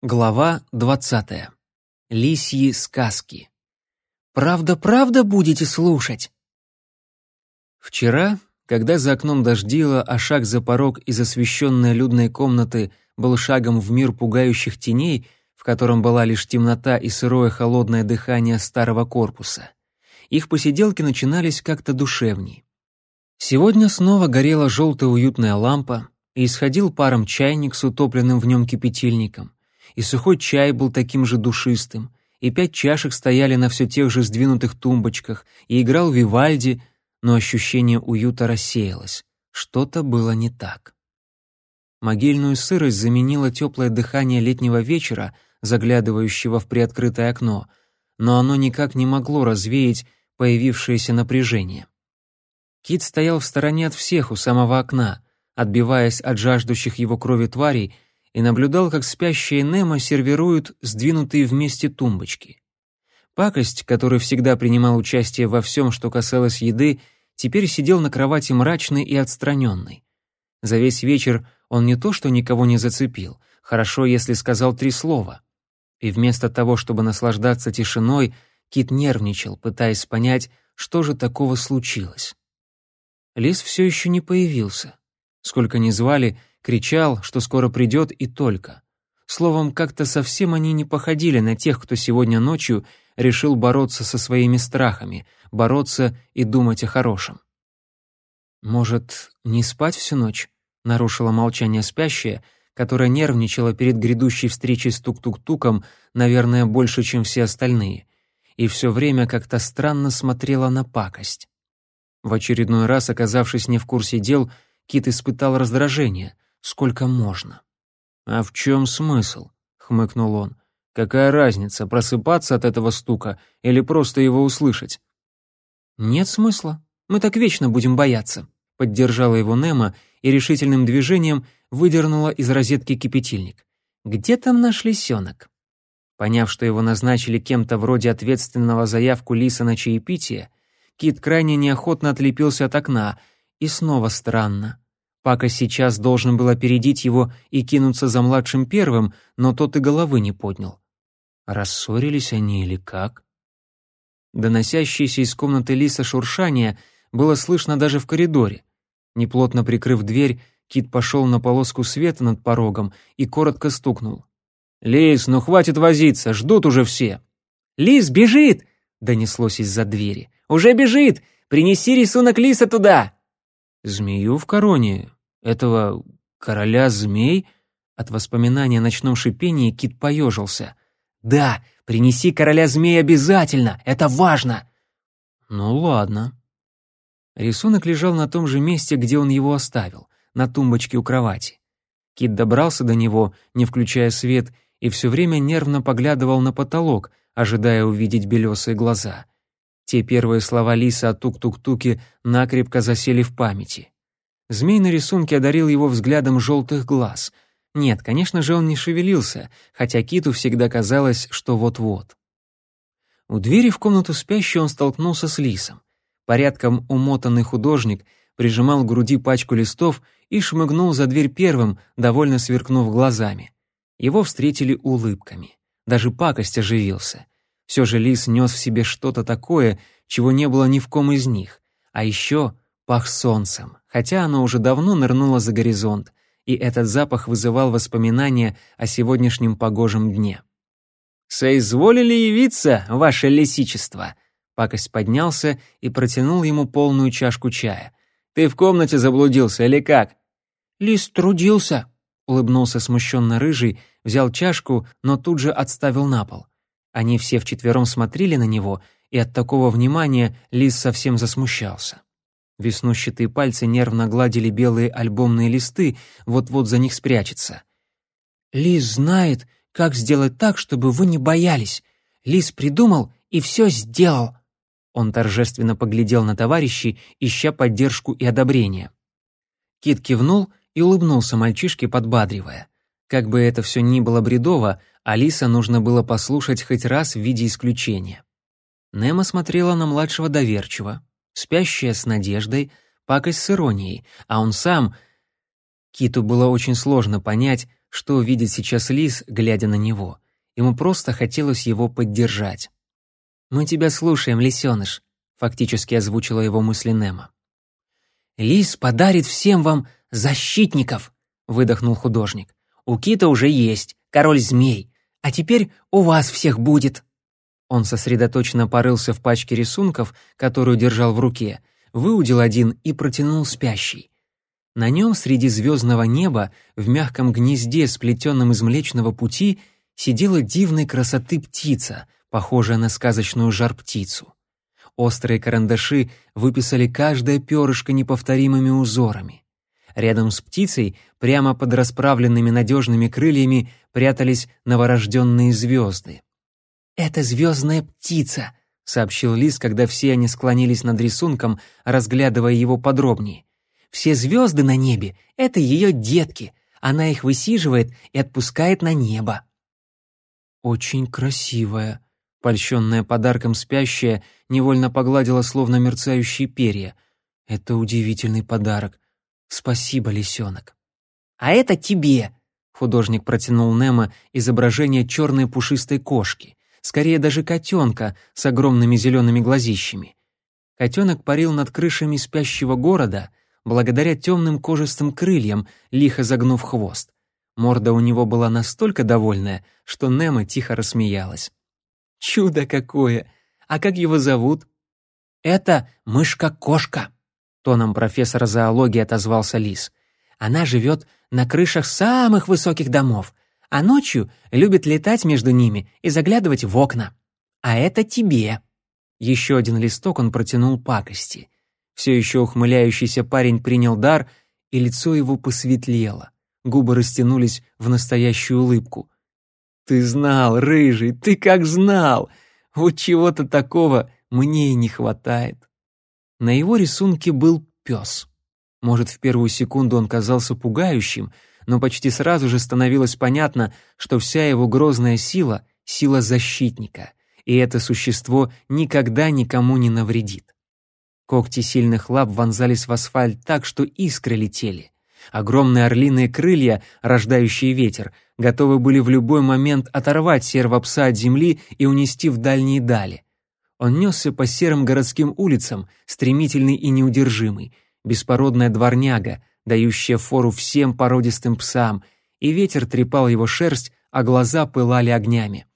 Глава двадцатая. Лисьи сказки. «Правда-правда будете слушать?» Вчера, когда за окном дождило, а шаг за порог из освещенной людной комнаты был шагом в мир пугающих теней, в котором была лишь темнота и сырое холодное дыхание старого корпуса, их посиделки начинались как-то душевней. Сегодня снова горела желтая уютная лампа, и исходил паром чайник с утопленным в нем кипятильником и сухой чай был таким же душистым, и пять чашек стояли на все тех же сдвинутых тумбочках, и играл Вивальди, но ощущение уюта рассеялось. Что-то было не так. Могильную сырость заменило теплое дыхание летнего вечера, заглядывающего в приоткрытое окно, но оно никак не могло развеять появившееся напряжение. Кит стоял в стороне от всех у самого окна, отбиваясь от жаждущих его крови тварей, и наблюдал, как спящие Немо сервируют сдвинутые вместе тумбочки. Пакость, который всегда принимал участие во всем, что касалось еды, теперь сидел на кровати мрачный и отстраненный. За весь вечер он не то что никого не зацепил, хорошо, если сказал три слова. И вместо того, чтобы наслаждаться тишиной, Кит нервничал, пытаясь понять, что же такого случилось. Лис все еще не появился. Сколько ни звали, кричал, что скоро придет и только. Словом, как-то совсем они не походили на тех, кто сегодня ночью решил бороться со своими страхами, бороться и думать о хорошем. «Может, не спать всю ночь?» — нарушила молчание спящая, которая нервничала перед грядущей встречей с тук-тук-туком, наверное, больше, чем все остальные, и все время как-то странно смотрела на пакость. В очередной раз, оказавшись не в курсе дел, Кит испытал раздражение — Сколько можно? А в чем смысл? хмыкнул он. Какая разница, просыпаться от этого стука или просто его услышать? Нет смысла. Мы так вечно будем бояться, поддержала его Немо и решительным движением выдернула из розетки кипятильник. Где там наш лисенок? Поняв, что его назначили кем-то вроде ответственного заявку Лиса на чаепитие, Кит крайне неохотно отлепился от окна, и снова странно. Пака сейчас должен был опередить его и кинуться за младшим первым, но тот и головы не поднял. Рассорились они или как? Доносящееся из комнаты Лиса шуршание было слышно даже в коридоре. Неплотно прикрыв дверь, Кит пошел на полоску света над порогом и коротко стукнул. «Лис, ну хватит возиться, ждут уже все!» «Лис бежит!» — донеслось из-за двери. «Уже бежит! Принеси рисунок Лиса туда!» Змею в короне? Этого короля змей? От воспоминания о ночном шипении Кит поежился. «Да, принеси короля змей обязательно, это важно!» «Ну ладно». Рисунок лежал на том же месте, где он его оставил, на тумбочке у кровати. Кит добрался до него, не включая свет, и все время нервно поглядывал на потолок, ожидая увидеть белесые глаза — те первые слова Лиса о тук-тук-туке накрепко засели в памяти. Змей на рисунке одарил его взглядом желтых глаз. Нет, конечно же, он не шевелился, хотя Киту всегда казалось, что вот-вот. У двери в комнату спящей он столкнулся с Лисом. Порядком умотанный художник прижимал к груди пачку листов и шмыгнул за дверь первым, довольно сверкнув глазами. Его встретили улыбками. Даже пакость оживился — все же лис нес в себе что-то такое, чего не было ни в ком из них. А еще пах солнцем, хотя оно уже давно нырнуло за горизонт, и этот запах вызывал воспоминания о сегодняшнем погожем дне. «Соизволили явиться, ваше лисичество?» Пакость поднялся и протянул ему полную чашку чая. «Ты в комнате заблудился или как?» «Лис трудился», — улыбнулся смущенно рыжий, взял чашку, но тут же отставил на пол. Они все вчетвером смотрели на него, и от такого внимания Лис совсем засмущался. Веснущатые пальцы нервно гладили белые альбомные листы, вот-вот за них спрячется. «Лис знает, как сделать так, чтобы вы не боялись. Лис придумал и все сделал». Он торжественно поглядел на товарищей, ища поддержку и одобрение. Кит кивнул и улыбнулся мальчишке, подбадривая. Как бы это все ни было бредово, Алиса нужно было послушать хоть раз в виде исключения. Немо смотрела на младшего доверчиво, спящая с надеждой, пакость с иронией, а он сам... Киту было очень сложно понять, что видит сейчас Лис, глядя на него. Ему просто хотелось его поддержать. «Мы тебя слушаем, лисеныш», — фактически озвучила его мысли Немо. «Лис подарит всем вам защитников», — выдохнул художник. «У Кита уже есть, король змей, а теперь у вас всех будет». Он сосредоточенно порылся в пачке рисунков, которую держал в руке, выудил один и протянул спящий. На нем среди звездного неба, в мягком гнезде, сплетенном из Млечного Пути, сидела дивной красоты птица, похожая на сказочную жар-птицу. Острые карандаши выписали каждое перышко неповторимыми узорами. Рядом с птицей, прямо под расправленными надежными крыльями, прятались новорожденные звезды. «Это звездная птица», — сообщил Лис, когда все они склонились над рисунком, разглядывая его подробнее. «Все звезды на небе — это ее детки. Она их высиживает и отпускает на небо». «Очень красивая», — польщенная подарком спящая невольно погладила словно мерцающие перья. «Это удивительный подарок. Спасибо, лисенок». «А это тебе», — художник протянул Немо изображение черной пушистой кошки скорее даже котенка с огромными зелеными глазищами. Котенок парил над крышами спящего города благодаря темным кожистым крыльям, лихо загнув хвост. Морда у него была настолько довольная, что Немо тихо рассмеялась. «Чудо какое! А как его зовут?» «Это мышка-кошка», — тоном профессора зоологии отозвался Лис. «Она живет на крышах самых высоких домов, а ночью любит летать между ними и заглядывать в окна. А это тебе». Еще один листок он протянул пакости. Все еще ухмыляющийся парень принял дар, и лицо его посветлело. Губы растянулись в настоящую улыбку. «Ты знал, рыжий, ты как знал! Вот чего-то такого мне и не хватает». На его рисунке был пес. Может, в первую секунду он казался пугающим, но почти сразу же становилось понятно, что вся его грозная сила — сила защитника, и это существо никогда никому не навредит. Когти сильных лап вонзались в асфальт так, что искры летели. Огромные орлиные крылья, рождающие ветер, готовы были в любой момент оторвать серого пса от земли и унести в дальние дали. Он несся по серым городским улицам, стремительный и неудержимый, беспородная дворняга, дающая фору всем породистым псам, и ветер трепал его шерсть, а глаза пылали огнями.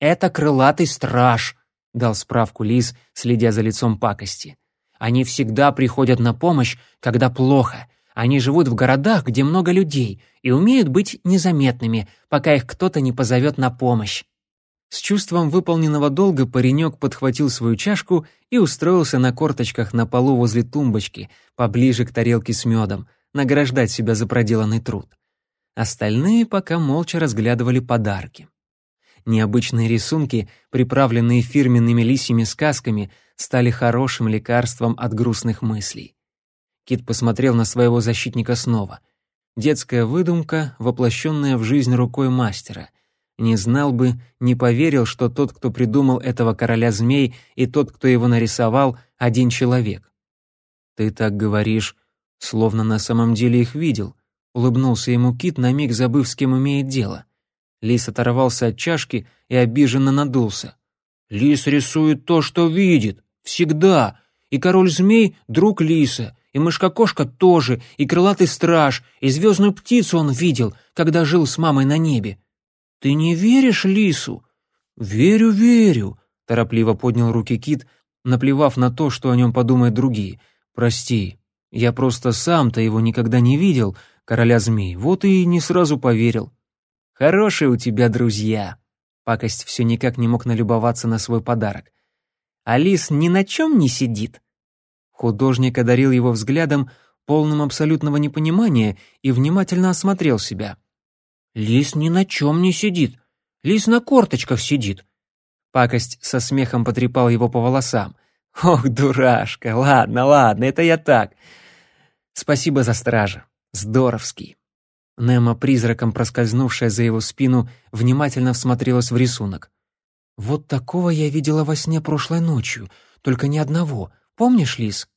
«Это крылатый страж», — дал справку Лис, следя за лицом пакости. «Они всегда приходят на помощь, когда плохо. Они живут в городах, где много людей, и умеют быть незаметными, пока их кто-то не позовет на помощь». С чувством выполненного долга паренек подхватил свою чашку и устроился на корточках на полу возле тумбочки, поближе к тарелке с медом — награждать себя за проделанный труд. Остальные пока молча разглядывали подарки. Необычные рисунки, приправленные фирменными лисьими сказками, стали хорошим лекарством от грустных мыслей. Кит посмотрел на своего защитника снова. Детская выдумка, воплощенная в жизнь рукой мастера. Не знал бы, не поверил, что тот, кто придумал этого короля змей, и тот, кто его нарисовал, один человек. «Ты так говоришь, Словно на самом деле их видел. Улыбнулся ему Кит, на миг забыв, с кем имеет дело. Лис оторвался от чашки и обиженно надулся. «Лис рисует то, что видит. Всегда. И король-змей — друг лиса, и мышка-кошка тоже, и крылатый страж, и звездную птицу он видел, когда жил с мамой на небе. Ты не веришь лису?» «Верю, верю», — торопливо поднял руки Кит, наплевав на то, что о нем подумают другие. «Прости, я просто сам-то его никогда не видел, короля змей, вот и не сразу поверил. Хорошие у тебя друзья. Пакость все никак не мог налюбоваться на свой подарок. Алис ни на чем не сидит. Художник одарил его взглядом, полным абсолютного непонимания, и внимательно осмотрел себя. «Лис ни на чем не сидит. Лис на корточках сидит». Пакость со смехом потрепал его по волосам. «Ох, дурашка, ладно, ладно, это я так. Спасибо за стража. Здоровский. Немо, призраком проскользнувшая за его спину, внимательно всмотрелась в рисунок. «Вот такого я видела во сне прошлой ночью, только ни одного. Помнишь, Лис?»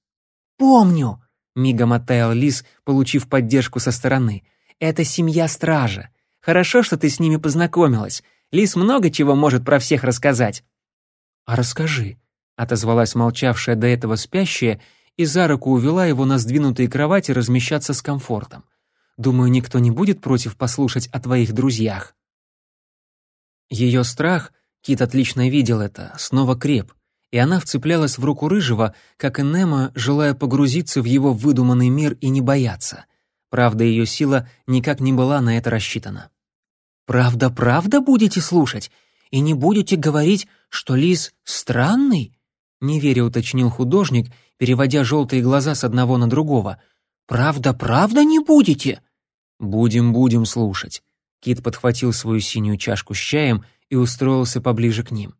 «Помню!» — мигом оттаял Лис, получив поддержку со стороны. «Это семья стража. Хорошо, что ты с ними познакомилась. Лис много чего может про всех рассказать». «А расскажи», — отозвалась молчавшая до этого спящая и за руку увела его на сдвинутые кровати размещаться с комфортом. «Думаю, никто не будет против послушать о твоих друзьях». Ее страх, Кит отлично видел это, снова креп, и она вцеплялась в руку Рыжего, как и Немо, желая погрузиться в его выдуманный мир и не бояться. Правда, ее сила никак не была на это рассчитана. «Правда, правда будете слушать? И не будете говорить, что лис странный?» Неверя уточнил художник, переводя желтые глаза с одного на другого. «Правда, правда не будете?» «Будем, будем слушать». Кит подхватил свою синюю чашку с чаем и устроился поближе к ним.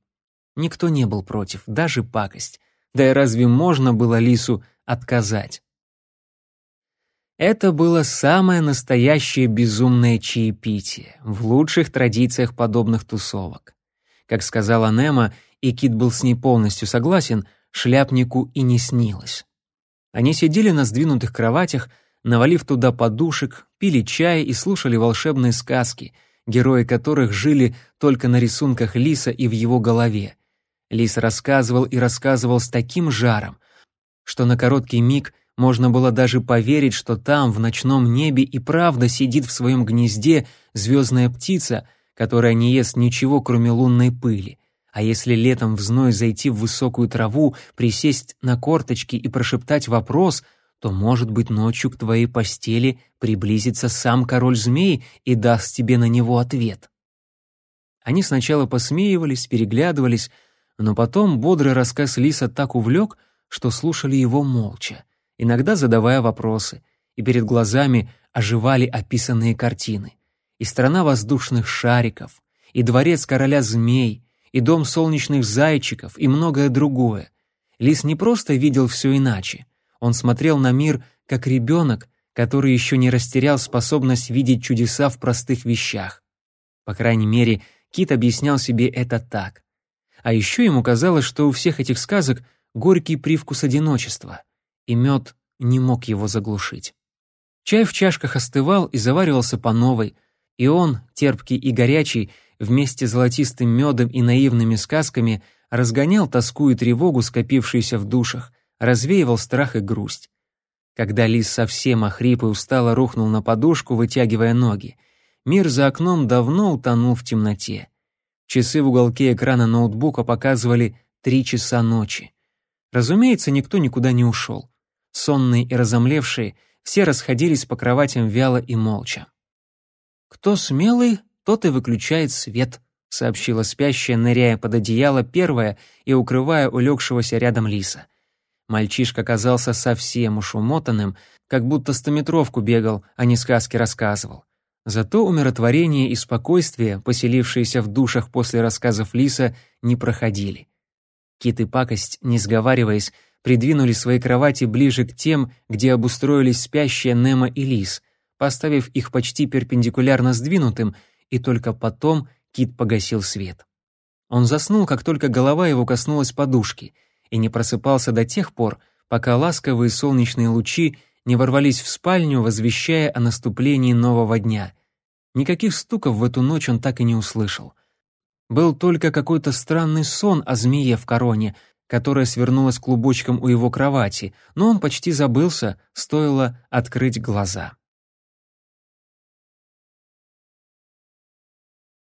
Никто не был против, даже пакость. Да и разве можно было лису отказать? Это было самое настоящее безумное чаепитие, в лучших традициях подобных тусовок. Как сказала Немо, и Кит был с ней полностью согласен, шляпнику и не снилось. Они сидели на сдвинутых кроватях, навалив туда подушек, пили чай и слушали волшебные сказки, герои которых жили только на рисунках Лиса и в его голове. Лис рассказывал и рассказывал с таким жаром, что на короткий миг – можно было даже поверить, что там, в ночном небе, и правда сидит в своем гнезде звездная птица, которая не ест ничего, кроме лунной пыли. А если летом в зной зайти в высокую траву, присесть на корточки и прошептать вопрос, то, может быть, ночью к твоей постели приблизится сам король змей и даст тебе на него ответ. Они сначала посмеивались, переглядывались, но потом бодрый рассказ Лиса так увлек, что слушали его молча иногда задавая вопросы, и перед глазами оживали описанные картины. И страна воздушных шариков, и дворец короля змей, и дом солнечных зайчиков, и многое другое. Лис не просто видел все иначе. Он смотрел на мир как ребенок, который еще не растерял способность видеть чудеса в простых вещах. По крайней мере, Кит объяснял себе это так. А еще ему казалось, что у всех этих сказок горький привкус одиночества — и мед не мог его заглушить. Чай в чашках остывал и заваривался по новой, и он, терпкий и горячий, вместе с золотистым медом и наивными сказками разгонял тоску и тревогу, скопившиеся в душах, развеивал страх и грусть. Когда лис совсем охрип и устало рухнул на подушку, вытягивая ноги, мир за окном давно утонул в темноте. Часы в уголке экрана ноутбука показывали три часа ночи. Разумеется, никто никуда не ушел. Сонные и разомлевшие, все расходились по кроватям вяло и молча. «Кто смелый, тот и выключает свет», — сообщила спящая, ныряя под одеяло первая и укрывая улегшегося рядом лиса. Мальчишка казался совсем уж умотанным, как будто стометровку бегал, а не сказки рассказывал. Зато умиротворение и спокойствие, поселившиеся в душах после рассказов Лиса, не проходили. Кит и пакость, не сговариваясь, придвинули свои кровати ближе к тем, где обустроились спящие Немо и Лис, поставив их почти перпендикулярно сдвинутым, и только потом Кит погасил свет. Он заснул, как только голова его коснулась подушки, и не просыпался до тех пор, пока ласковые солнечные лучи не ворвались в спальню, возвещая о наступлении нового дня. Никаких стуков в эту ночь он так и не услышал. Был только какой-то странный сон о змее в короне, которая свернулась клубочком у его кровати, но он почти забылся, стоило открыть глаза.